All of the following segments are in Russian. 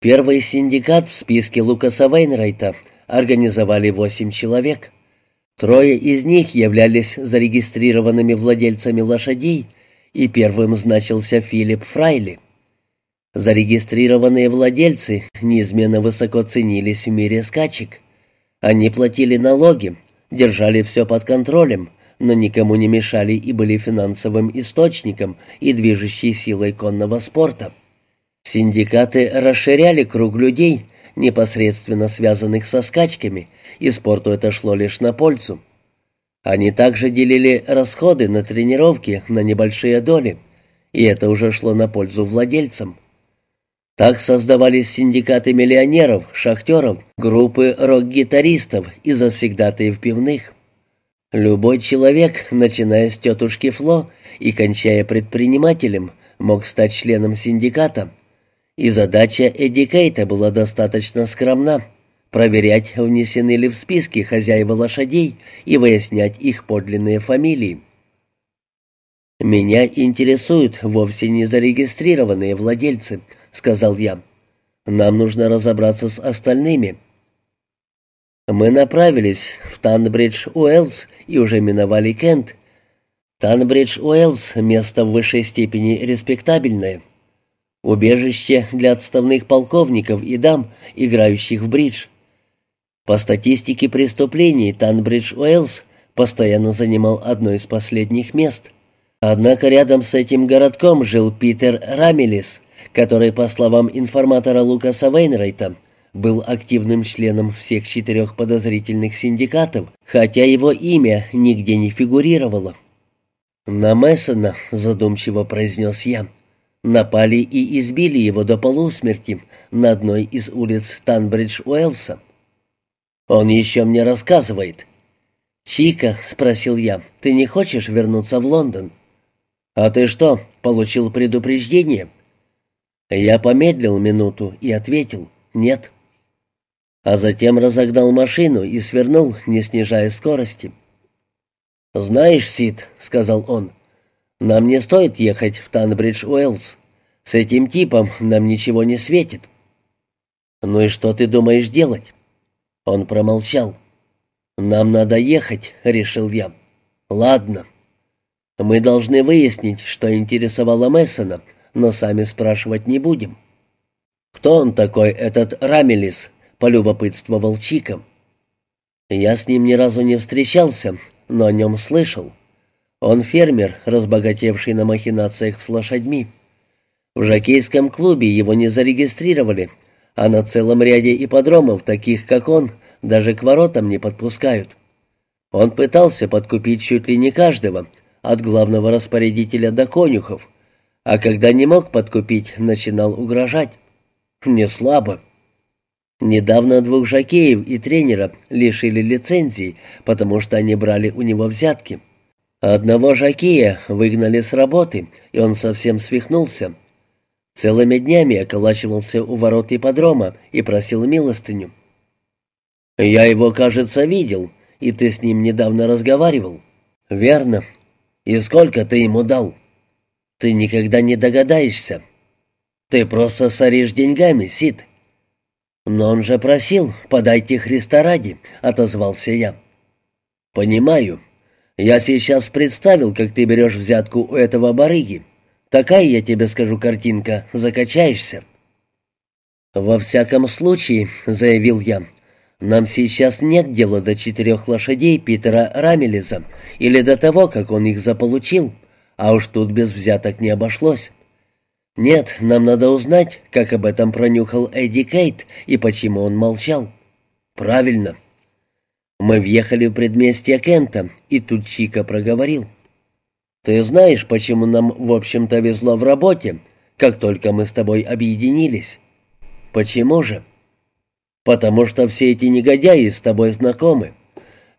Первый синдикат в списке Лукаса Вейнрайта организовали восемь человек. Трое из них являлись зарегистрированными владельцами лошадей, и первым значился Филипп Фрайли. Зарегистрированные владельцы неизменно высоко ценились в мире скачек. Они платили налоги, держали все под контролем, но никому не мешали и были финансовым источником и движущей силой конного спорта. Синдикаты расширяли круг людей, непосредственно связанных со скачками, и спорту это шло лишь на пользу. Они также делили расходы на тренировки на небольшие доли, и это уже шло на пользу владельцам. Так создавались синдикаты миллионеров, шахтеров, группы рок-гитаристов и завсегдатаев пивных. Любой человек, начиная с тетушки Фло и кончая предпринимателем, мог стать членом синдиката. И задача Эдди Кейта была достаточно скромна — проверять, внесены ли в списки хозяева лошадей и выяснять их подлинные фамилии. «Меня интересуют вовсе не зарегистрированные владельцы», — сказал я. «Нам нужно разобраться с остальными». Мы направились в Танбридж-Уэллс и уже миновали Кент. Танбридж-Уэллс — место в высшей степени респектабельное. Убежище для отставных полковников и дам, играющих в бридж. По статистике преступлений Танбридж-Уэллс постоянно занимал одно из последних мест. Однако рядом с этим городком жил Питер Рамелис, который, по словам информатора Лукаса Вейнрайта, был активным членом всех четырех подозрительных синдикатов, хотя его имя нигде не фигурировало. «На Мессона», — задумчиво произнес я, — «напали и избили его до полусмерти на одной из улиц Танбридж-Уэлса». «Он еще мне рассказывает». «Чика», — спросил я, — «ты не хочешь вернуться в Лондон?» «А ты что, получил предупреждение?» Я помедлил минуту и ответил «нет» а затем разогнал машину и свернул, не снижая скорости. «Знаешь, Сид», — сказал он, — «нам не стоит ехать в Танбридж-Уэллс. С этим типом нам ничего не светит». «Ну и что ты думаешь делать?» Он промолчал. «Нам надо ехать», — решил я. «Ладно. Мы должны выяснить, что интересовало Мессона, но сами спрашивать не будем». «Кто он такой, этот Рамелис?» — полюбопытствовал Чика. «Я с ним ни разу не встречался, но о нем слышал. Он фермер, разбогатевший на махинациях с лошадьми. В жокейском клубе его не зарегистрировали, а на целом ряде ипподромов, таких как он, даже к воротам не подпускают. Он пытался подкупить чуть ли не каждого, от главного распорядителя до конюхов, а когда не мог подкупить, начинал угрожать. Не слабо. Недавно двух жокеев и тренера лишили лицензии, потому что они брали у него взятки. Одного жокея выгнали с работы, и он совсем свихнулся. Целыми днями околачивался у ворот ипподрома и просил милостыню. «Я его, кажется, видел, и ты с ним недавно разговаривал». «Верно. И сколько ты ему дал?» «Ты никогда не догадаешься. Ты просто соришь деньгами, Сид». «Но он же просил, подайте Христа ради», — отозвался я. «Понимаю. Я сейчас представил, как ты берешь взятку у этого барыги. Такая, я тебе скажу, картинка, закачаешься». «Во всяком случае», — заявил я, — «нам сейчас нет дела до четырех лошадей Питера Рамелиза или до того, как он их заполучил, а уж тут без взяток не обошлось». «Нет, нам надо узнать, как об этом пронюхал Эдди Кейт и почему он молчал». «Правильно». Мы въехали в предместье Кента, и тут Чика проговорил. «Ты знаешь, почему нам, в общем-то, везло в работе, как только мы с тобой объединились?» «Почему же?» «Потому что все эти негодяи с тобой знакомы.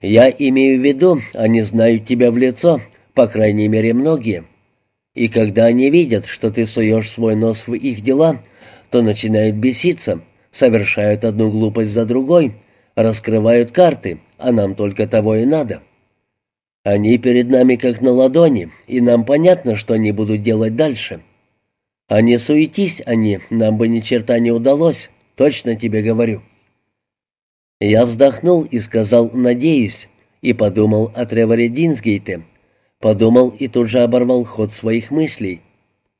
Я имею в виду, они знают тебя в лицо, по крайней мере, многие». И когда они видят, что ты суешь свой нос в их дела, то начинают беситься, совершают одну глупость за другой, раскрывают карты, а нам только того и надо. Они перед нами как на ладони, и нам понятно, что они будут делать дальше. А не суетись они, нам бы ни черта не удалось, точно тебе говорю. Я вздохнул и сказал «надеюсь», и подумал о Треворе Динсгейте. Подумал и тут же оборвал ход своих мыслей.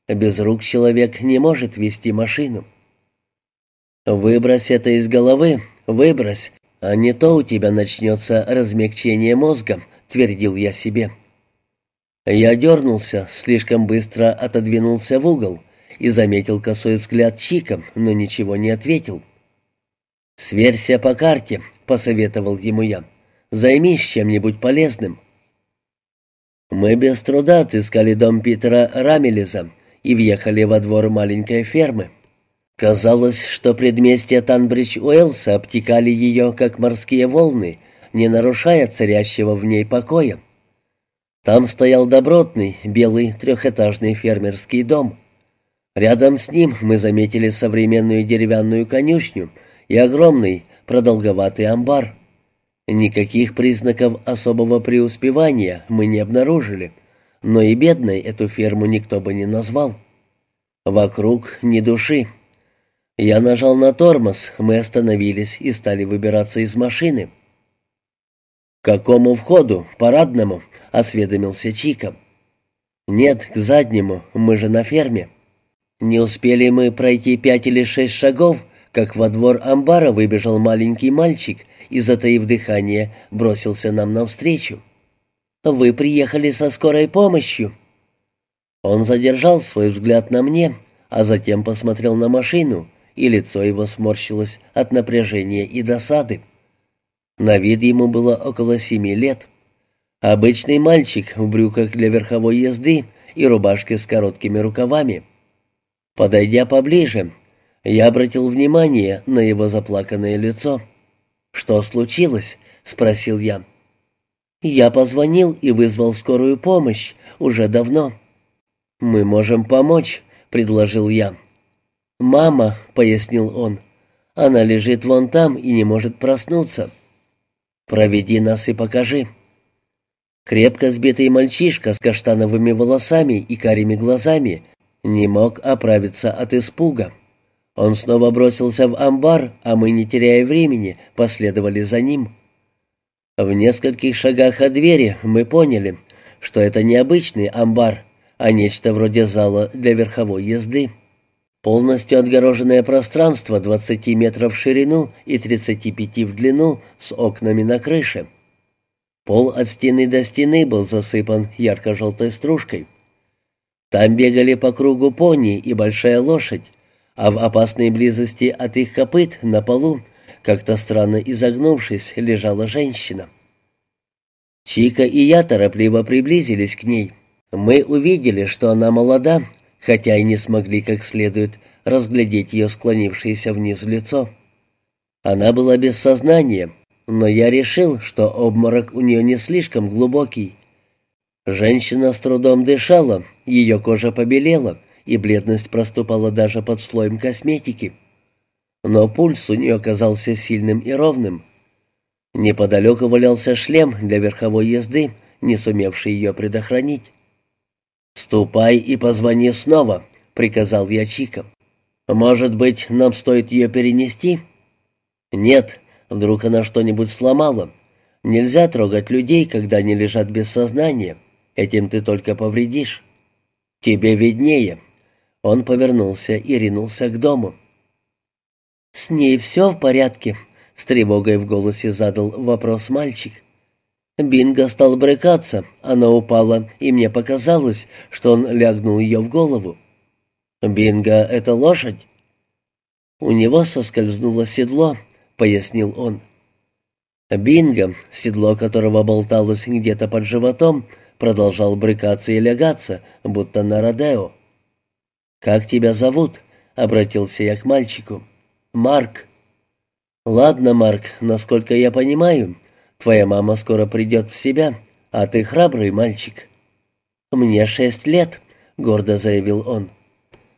Без рук человек не может вести машину. «Выбрось это из головы, выбрось, а не то у тебя начнется размягчение мозга», — твердил я себе. Я дернулся, слишком быстро отодвинулся в угол и заметил косой взгляд Чика, но ничего не ответил. «Сверься по карте», — посоветовал ему я. «Займись чем-нибудь полезным». Мы без труда отыскали дом Питера Рамелиза и въехали во двор маленькой фермы. Казалось, что предместья Танбридж-Уэллса обтекали ее, как морские волны, не нарушая царящего в ней покоя. Там стоял добротный, белый трехэтажный фермерский дом. Рядом с ним мы заметили современную деревянную конюшню и огромный продолговатый амбар. Никаких признаков особого преуспевания мы не обнаружили, но и бедной эту ферму никто бы не назвал. Вокруг ни души. Я нажал на тормоз, мы остановились и стали выбираться из машины. «К какому входу? Парадному?» — осведомился Чика. «Нет, к заднему, мы же на ферме». Не успели мы пройти пять или шесть шагов, как во двор амбара выбежал маленький мальчик и, затаив дыхание, бросился нам навстречу. «Вы приехали со скорой помощью». Он задержал свой взгляд на мне, а затем посмотрел на машину, и лицо его сморщилось от напряжения и досады. На вид ему было около семи лет. Обычный мальчик в брюках для верховой езды и рубашке с короткими рукавами. Подойдя поближе, я обратил внимание на его заплаканное лицо. «Что случилось?» — спросил я. «Я позвонил и вызвал скорую помощь. Уже давно». «Мы можем помочь», — предложил я. «Мама», — пояснил он, — «она лежит вон там и не может проснуться». Проведи нас и покажи». Крепко сбитый мальчишка с каштановыми волосами и карими глазами не мог оправиться от испуга. Он снова бросился в амбар, а мы, не теряя времени, последовали за ним. В нескольких шагах от двери мы поняли, что это не обычный амбар, а нечто вроде зала для верховой езды. Полностью отгороженное пространство 20 метров в ширину и 35 в длину с окнами на крыше. Пол от стены до стены был засыпан ярко-желтой стружкой. Там бегали по кругу пони и большая лошадь, а в опасной близости от их копыт на полу, как-то странно изогнувшись, лежала женщина. Чика и я торопливо приблизились к ней. Мы увидели, что она молода, хотя и не смогли как следует разглядеть ее склонившееся вниз лицо. Она была без сознания, но я решил, что обморок у нее не слишком глубокий. Женщина с трудом дышала, ее кожа побелела, и бледность проступала даже под слоем косметики. Но пульс у нее оказался сильным и ровным. Неподалеку валялся шлем для верховой езды, не сумевший ее предохранить. «Ступай и позвони снова», — приказал я Чика. «Может быть, нам стоит ее перенести?» «Нет, вдруг она что-нибудь сломала. Нельзя трогать людей, когда они лежат без сознания. Этим ты только повредишь. Тебе виднее». Он повернулся и ринулся к дому. «С ней все в порядке?» — с тревогой в голосе задал вопрос мальчик. Бинго стал брыкаться, она упала, и мне показалось, что он лягнул ее в голову. «Бинго — это лошадь?» «У него соскользнуло седло», — пояснил он. Бинго, седло которого болталось где-то под животом, продолжал брыкаться и лягаться, будто на Родео. «Как тебя зовут?» — обратился я к мальчику. «Марк». «Ладно, Марк, насколько я понимаю, Твоя мама скоро придет в себя, а ты храбрый мальчик». «Мне шесть лет», — гордо заявил он.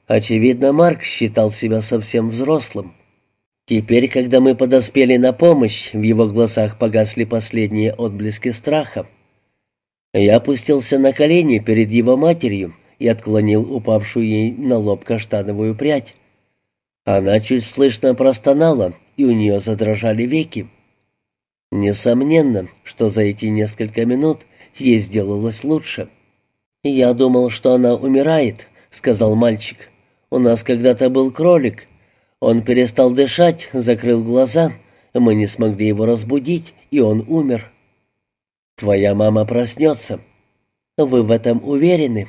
Очевидно, Марк считал себя совсем взрослым. Теперь, когда мы подоспели на помощь, в его глазах погасли последние отблески страха. Я опустился на колени перед его матерью и отклонил упавшую ей на лоб каштановую прядь. Она чуть слышно простонала, и у нее задрожали веки. Несомненно, что за эти несколько минут ей сделалось лучше. «Я думал, что она умирает», — сказал мальчик. «У нас когда-то был кролик. Он перестал дышать, закрыл глаза. Мы не смогли его разбудить, и он умер». «Твоя мама проснется». «Вы в этом уверены?»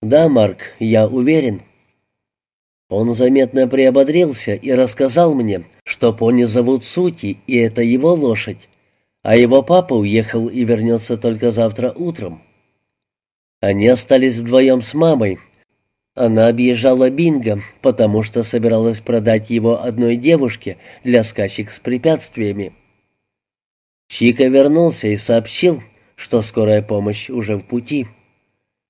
«Да, Марк, я уверен». Он заметно приободрился и рассказал мне, что пони зовут Сути, и это его лошадь, а его папа уехал и вернется только завтра утром. Они остались вдвоем с мамой. Она объезжала Бинго, потому что собиралась продать его одной девушке для скачек с препятствиями. Чика вернулся и сообщил, что скорая помощь уже в пути.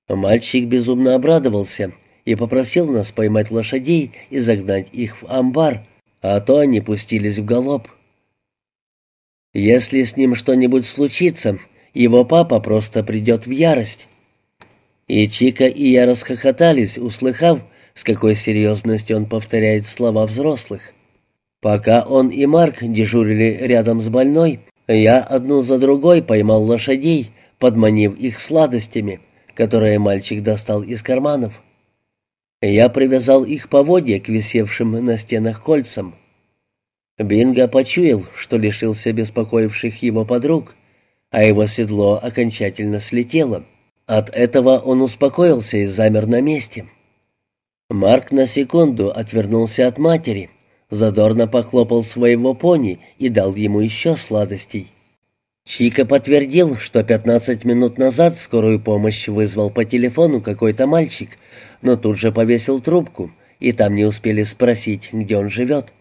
Мальчик безумно обрадовался и попросил нас поймать лошадей и загнать их в амбар, а то они пустились в галоп. Если с ним что-нибудь случится, его папа просто придет в ярость. И Чика и я расхохотались, услыхав, с какой серьезностью он повторяет слова взрослых. Пока он и Марк дежурили рядом с больной, я одну за другой поймал лошадей, подманив их сладостями, которые мальчик достал из карманов. Я привязал их поводья к висевшим на стенах кольцам. Бинго почуял, что лишился беспокоивших его подруг, а его седло окончательно слетело. От этого он успокоился и замер на месте. Марк на секунду отвернулся от матери, задорно похлопал своего пони и дал ему еще сладостей. Чика подтвердил, что 15 минут назад скорую помощь вызвал по телефону какой-то мальчик, но тут же повесил трубку, и там не успели спросить, где он живет.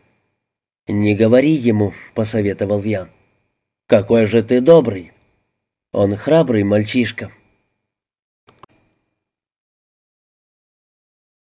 «Не говори ему», — посоветовал я. «Какой же ты добрый!» «Он храбрый мальчишка».